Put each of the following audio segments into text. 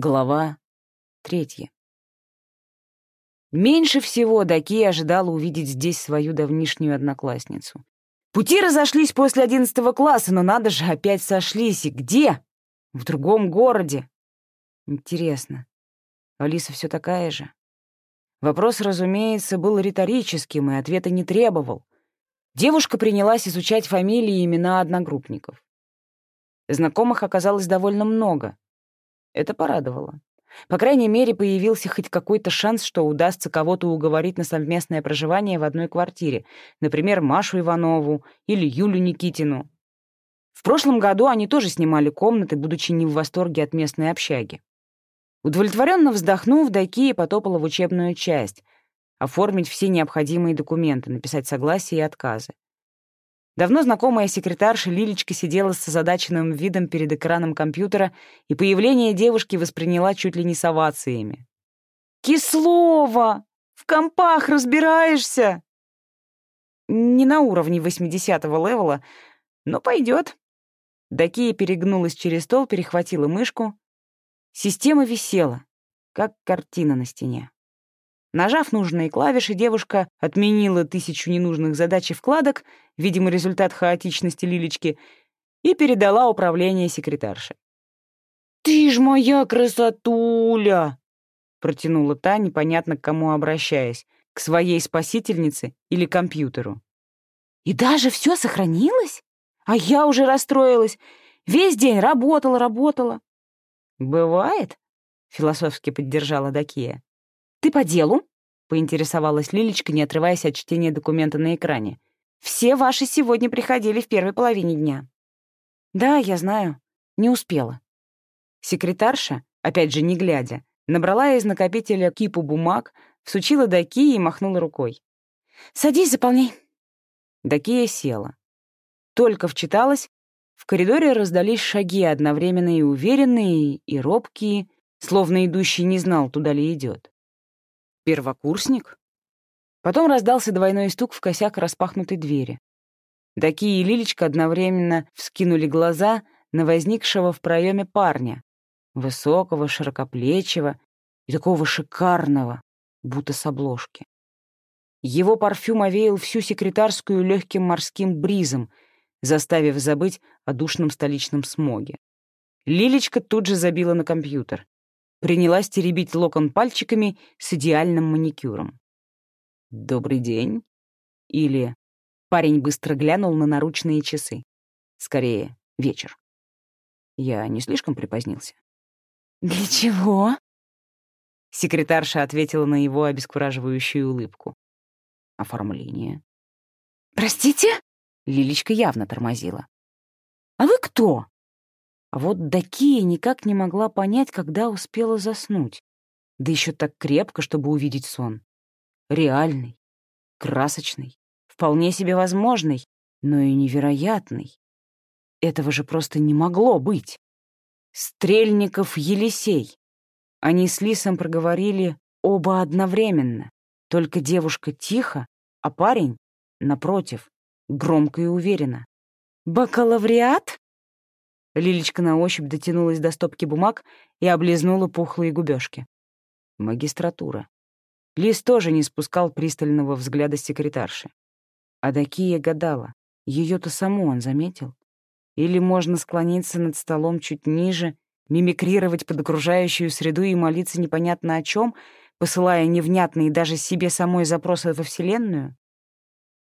Глава третья. Меньше всего Даки ожидала увидеть здесь свою давнишнюю одноклассницу. Пути разошлись после одиннадцатого класса, но надо же, опять сошлись. И где? В другом городе. Интересно, Алиса все такая же? Вопрос, разумеется, был риторическим и ответа не требовал. Девушка принялась изучать фамилии и имена одногруппников. Знакомых оказалось довольно много — это порадовало. По крайней мере, появился хоть какой-то шанс, что удастся кого-то уговорить на совместное проживание в одной квартире, например, Машу Иванову или Юлю Никитину. В прошлом году они тоже снимали комнаты, будучи не в восторге от местной общаги. Удовлетворенно вздохнув, Дайкия потопала в учебную часть, оформить все необходимые документы, написать согласие и отказы. Давно знакомая секретарша Лилечка сидела с озадаченным видом перед экраном компьютера, и появление девушки восприняла чуть ли не с овациями. «Кислова! В компах разбираешься!» Не на уровне 80-го левела, но пойдет. Дакия перегнулась через стол, перехватила мышку. Система висела, как картина на стене. Нажав нужные клавиши, девушка отменила тысячу ненужных задач и вкладок, видимо, результат хаотичности Лилечки, и передала управление секретарше. «Ты ж моя красотуля!» — протянула та, непонятно к кому обращаясь, к своей спасительнице или компьютеру. «И даже все сохранилось? А я уже расстроилась. Весь день работала, работала». «Бывает?» — философски поддержала Дакия. «Ты по делу?» — поинтересовалась Лилечка, не отрываясь от чтения документа на экране. «Все ваши сегодня приходили в первой половине дня». «Да, я знаю. Не успела». Секретарша, опять же не глядя, набрала из накопителя кипу бумаг, всучила Дакии и махнула рукой. «Садись, заполняй». Дакия села. Только вчиталась, в коридоре раздались шаги, одновременно и уверенные, и робкие, словно идущий не знал, туда ли идет. Первокурсник? Потом раздался двойной стук в косяк распахнутой двери. Даки и Лилечка одновременно вскинули глаза на возникшего в проеме парня, высокого, широкоплечего и такого шикарного, будто с обложки. Его парфюм овеял всю секретарскую легким морским бризом, заставив забыть о душном столичном смоге. Лилечка тут же забила на компьютер принялась теребить локон пальчиками с идеальным маникюром. «Добрый день». Или парень быстро глянул на наручные часы. Скорее, вечер. Я не слишком припозднился. «Для чего?» Секретарша ответила на его обескураживающую улыбку. «Оформление». «Простите?» Лилечка явно тормозила. «А вы кто?» А вот Дакия никак не могла понять, когда успела заснуть. Да еще так крепко, чтобы увидеть сон. Реальный, красочный, вполне себе возможный, но и невероятный. Этого же просто не могло быть. Стрельников Елисей. Они с Лисом проговорили оба одновременно. Только девушка тихо, а парень, напротив, громко и уверенно. «Бакалавриат?» Лилечка на ощупь дотянулась до стопки бумаг и облизнула пухлые губёшки. Магистратура. Лис тоже не спускал пристального взгляда секретарши. А Дакия гадала, её то саму он заметил? Или можно склониться над столом чуть ниже, мимикрировать под окружающую среду и молиться непонятно о чем, посылая невнятные даже себе самой запросы во Вселенную?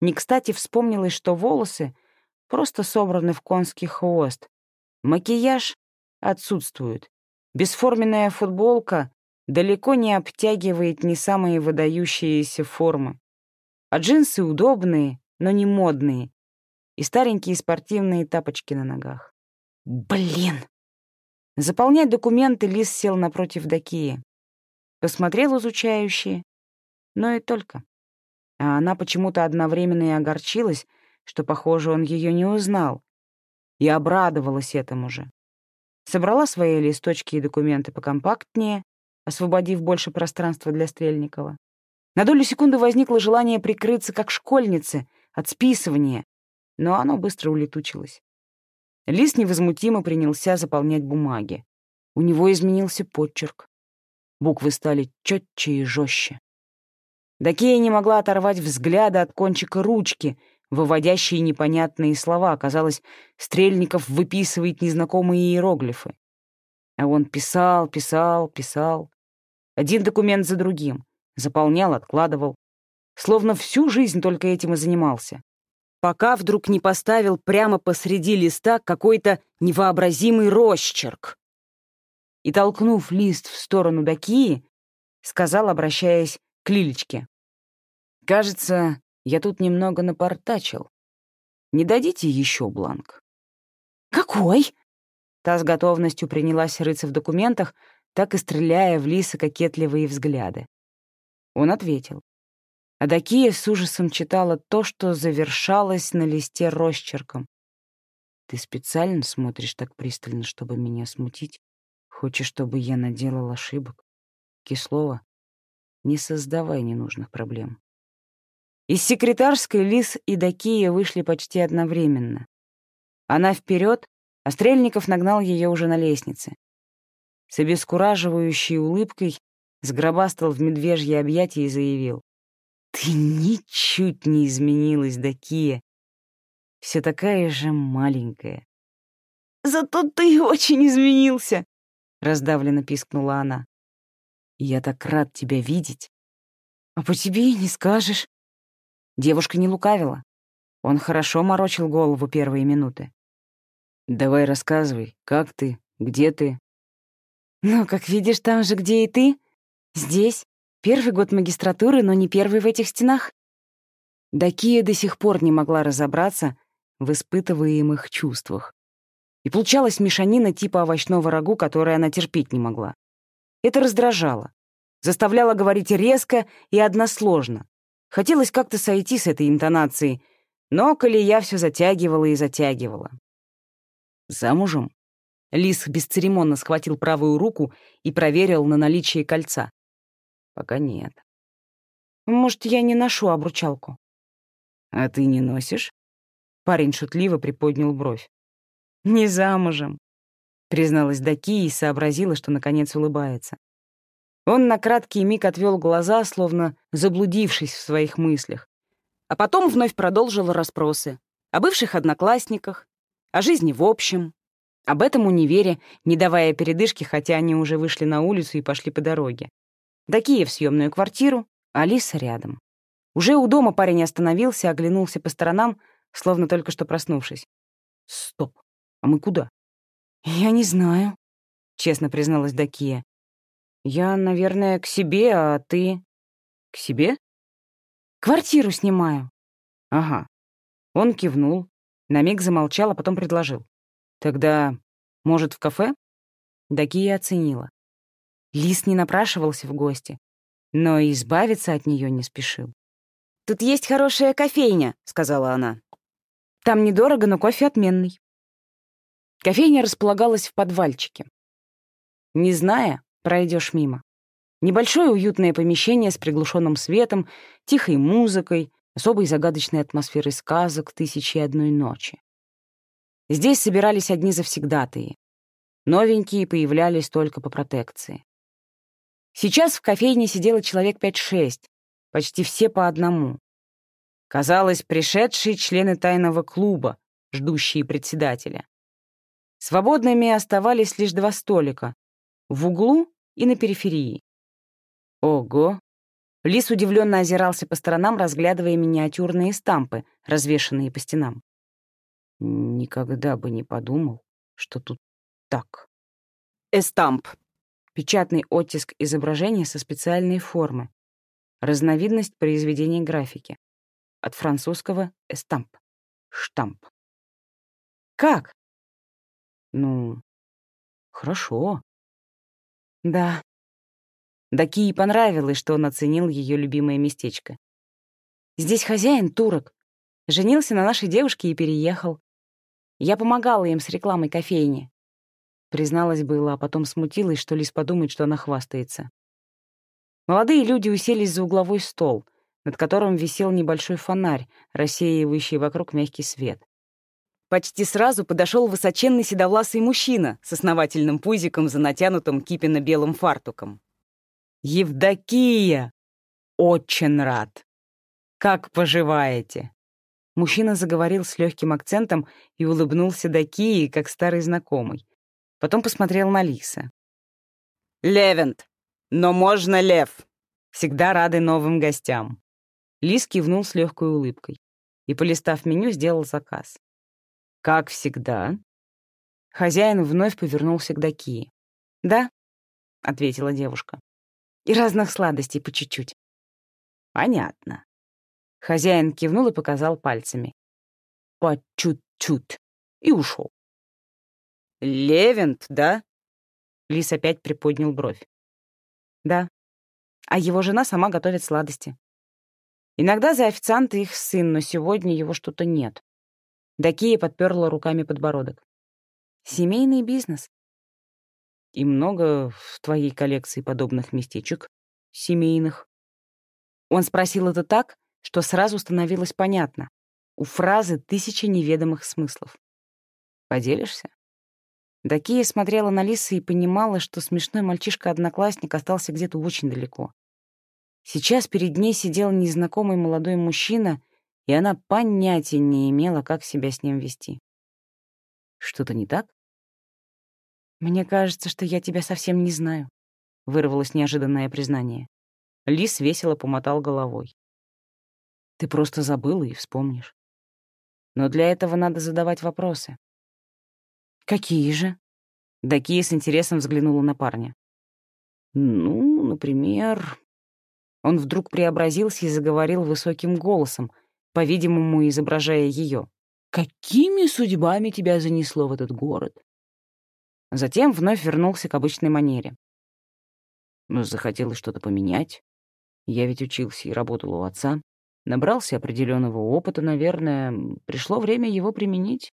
Не кстати вспомнилось, что волосы просто собраны в конский хвост, Макияж отсутствует. Бесформенная футболка далеко не обтягивает не самые выдающиеся формы. А джинсы удобные, но не модные. И старенькие спортивные тапочки на ногах. Блин! Заполнять документы Лис сел напротив Дакии. Посмотрел изучающие, но и только. А она почему-то одновременно и огорчилась, что, похоже, он ее не узнал, и обрадовалась этому же. Собрала свои листочки и документы покомпактнее, освободив больше пространства для Стрельникова. На долю секунды возникло желание прикрыться как школьнице от списывания, но оно быстро улетучилось. Лист невозмутимо принялся заполнять бумаги. У него изменился почерк. Буквы стали четче и жестче. Дакея не могла оторвать взгляда от кончика ручки, выводящие непонятные слова. Казалось, Стрельников выписывает незнакомые иероглифы. А он писал, писал, писал. Один документ за другим. Заполнял, откладывал. Словно всю жизнь только этим и занимался. Пока вдруг не поставил прямо посреди листа какой-то невообразимый росчерк. И, толкнув лист в сторону Дакии, сказал, обращаясь к Лилечке. «Кажется, я тут немного напортачил. Не дадите еще бланк?» «Какой?» Та с готовностью принялась рыться в документах, так и стреляя в Лиса кокетливые взгляды. Он ответил. Адакия с ужасом читала то, что завершалось на листе росчерком. «Ты специально смотришь так пристально, чтобы меня смутить? Хочешь, чтобы я наделал ошибок? Кислова, не создавай ненужных проблем». Из секретарской Лис и Дакия вышли почти одновременно. Она вперед, а Стрельников нагнал ее уже на лестнице. С обескураживающей улыбкой сгробастал в медвежье объятие и заявил. «Ты ничуть не изменилась, Дакия. Все такая же маленькая». «Зато ты очень изменился!» — раздавленно пискнула она. «Я так рад тебя видеть». «А по тебе и не скажешь». Девушка не лукавила. Он хорошо морочил голову первые минуты. «Давай рассказывай, как ты, где ты?» «Ну, как видишь, там же, где и ты. Здесь. Первый год магистратуры, но не первый в этих стенах». Дакия до сих пор не могла разобраться в испытываемых чувствах. И получалась мешанина типа овощного рагу, которую она терпеть не могла. Это раздражало. Заставляло говорить резко и односложно. Хотелось как-то сойти с этой интонацией, но колея все затягивала и затягивала. «Замужем?» Лис бесцеремонно схватил правую руку и проверил на наличие кольца. «Пока нет». «Может, я не ношу обручалку?» «А ты не носишь?» Парень шутливо приподнял бровь. «Не замужем», — призналась Даки и сообразила, что наконец улыбается. Он на краткий миг отвел глаза, словно заблудившись в своих мыслях, а потом вновь продолжил расспросы о бывших одноклассниках, о жизни в общем, об этом универе, не давая передышки, хотя они уже вышли на улицу и пошли по дороге. До Киев съемную квартиру, Алиса рядом. Уже у дома парень остановился, оглянулся по сторонам, словно только что проснувшись. «Стоп, а мы куда?» «Я не знаю», — честно призналась Дакия. «Я, наверное, к себе, а ты...» «К себе?» «Квартиру снимаю». «Ага». Он кивнул, на миг замолчал, а потом предложил. «Тогда, может, в кафе?» Дакия оценила. Лис не напрашивался в гости, но и избавиться от нее не спешил. «Тут есть хорошая кофейня», — сказала она. «Там недорого, но кофе отменный». Кофейня располагалась в подвальчике. Не зная, пройдешь мимо. Небольшое уютное помещение с приглушенным светом, тихой музыкой, особой загадочной атмосферой сказок «Тысячи и одной ночи». Здесь собирались одни завсегдатые. Новенькие появлялись только по протекции. Сейчас в кофейне сидело человек 5-6, почти все по одному. Казалось, пришедшие члены тайного клуба, ждущие председателя. Свободными оставались лишь два столика — в углу и на периферии. Ого! Лис удивленно озирался по сторонам, разглядывая миниатюрные стампы, развешанные по стенам. Никогда бы не подумал, что тут так. Эстамп. Печатный оттиск изображения со специальной формы. Разновидность произведения графики. От французского «эстамп» — штамп. Как? Ну, хорошо. Да, Дакии понравилось, что он оценил ее любимое местечко. «Здесь хозяин турок. Женился на нашей девушке и переехал. Я помогала им с рекламой кофейни». Призналась было, а потом смутилась, что Лис подумает, что она хвастается. Молодые люди уселись за угловой стол, над которым висел небольшой фонарь, рассеивающий вокруг мягкий свет. Почти сразу подошел высоченный седовласый мужчина с основательным пузиком за натянутым кипино-белым фартуком. «Евдокия! Очень рад! Как поживаете?» Мужчина заговорил с легким акцентом и улыбнулся Дакии, как старый знакомый. Потом посмотрел на Лиса. «Левент! Но можно Лев! Всегда рады новым гостям!» Лис кивнул с легкой улыбкой и, полистав меню, сделал заказ. «Как всегда». Хозяин вновь повернулся к Дакии. «Да», — ответила девушка. «И разных сладостей по чуть-чуть». «Понятно». Хозяин кивнул и показал пальцами. «По чуть-чуть». И ушел. «Левент, да?» Лис опять приподнял бровь. «Да. А его жена сама готовит сладости. Иногда за официанта их сын, но сегодня его что-то нет». Дакия подперла руками подбородок. «Семейный бизнес». «И много в твоей коллекции подобных местечек семейных?» Он спросил это так, что сразу становилось понятно. У фразы тысяча неведомых смыслов. «Поделишься?» Дакия смотрела на Лиса и понимала, что смешной мальчишка-одноклассник остался где-то очень далеко. Сейчас перед ней сидел незнакомый молодой мужчина, и она понятия не имела, как себя с ним вести. «Что-то не так?» «Мне кажется, что я тебя совсем не знаю», — вырвалось неожиданное признание. Лис весело помотал головой. «Ты просто забыла и вспомнишь. Но для этого надо задавать вопросы. «Какие же?» Дакия с интересом взглянула на парня. «Ну, например...» Он вдруг преобразился и заговорил высоким голосом, по-видимому, изображая ее. «Какими судьбами тебя занесло в этот город?» Затем вновь вернулся к обычной манере. Ну, захотелось что-то поменять. Я ведь учился и работал у отца. Набрался определенного опыта, наверное. Пришло время его применить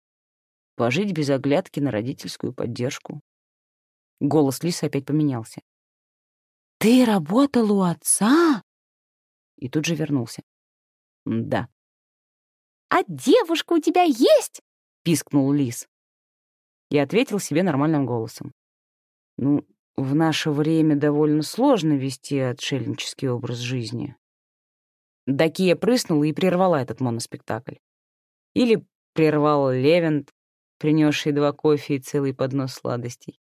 пожить без оглядки на родительскую поддержку. Голос Лисы опять поменялся. «Ты работал у отца?» И тут же вернулся. «Да». «А девушка у тебя есть?» — пискнул Лис. И ответил себе нормальным голосом. «Ну, в наше время довольно сложно вести отшельнический образ жизни». Дакия прыснула и прервала этот моноспектакль. Или прервал Левент, принесший два кофе и целый поднос сладостей.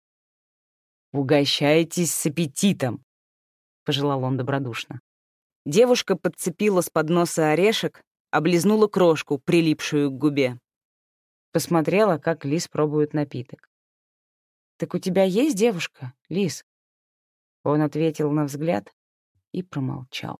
«Угощайтесь с аппетитом!» — пожелал он добродушно. Девушка подцепила с подноса орешек, облизнула крошку, прилипшую к губе. Посмотрела, как Лис пробует напиток. «Так у тебя есть девушка, Лис?» Он ответил на взгляд и промолчал.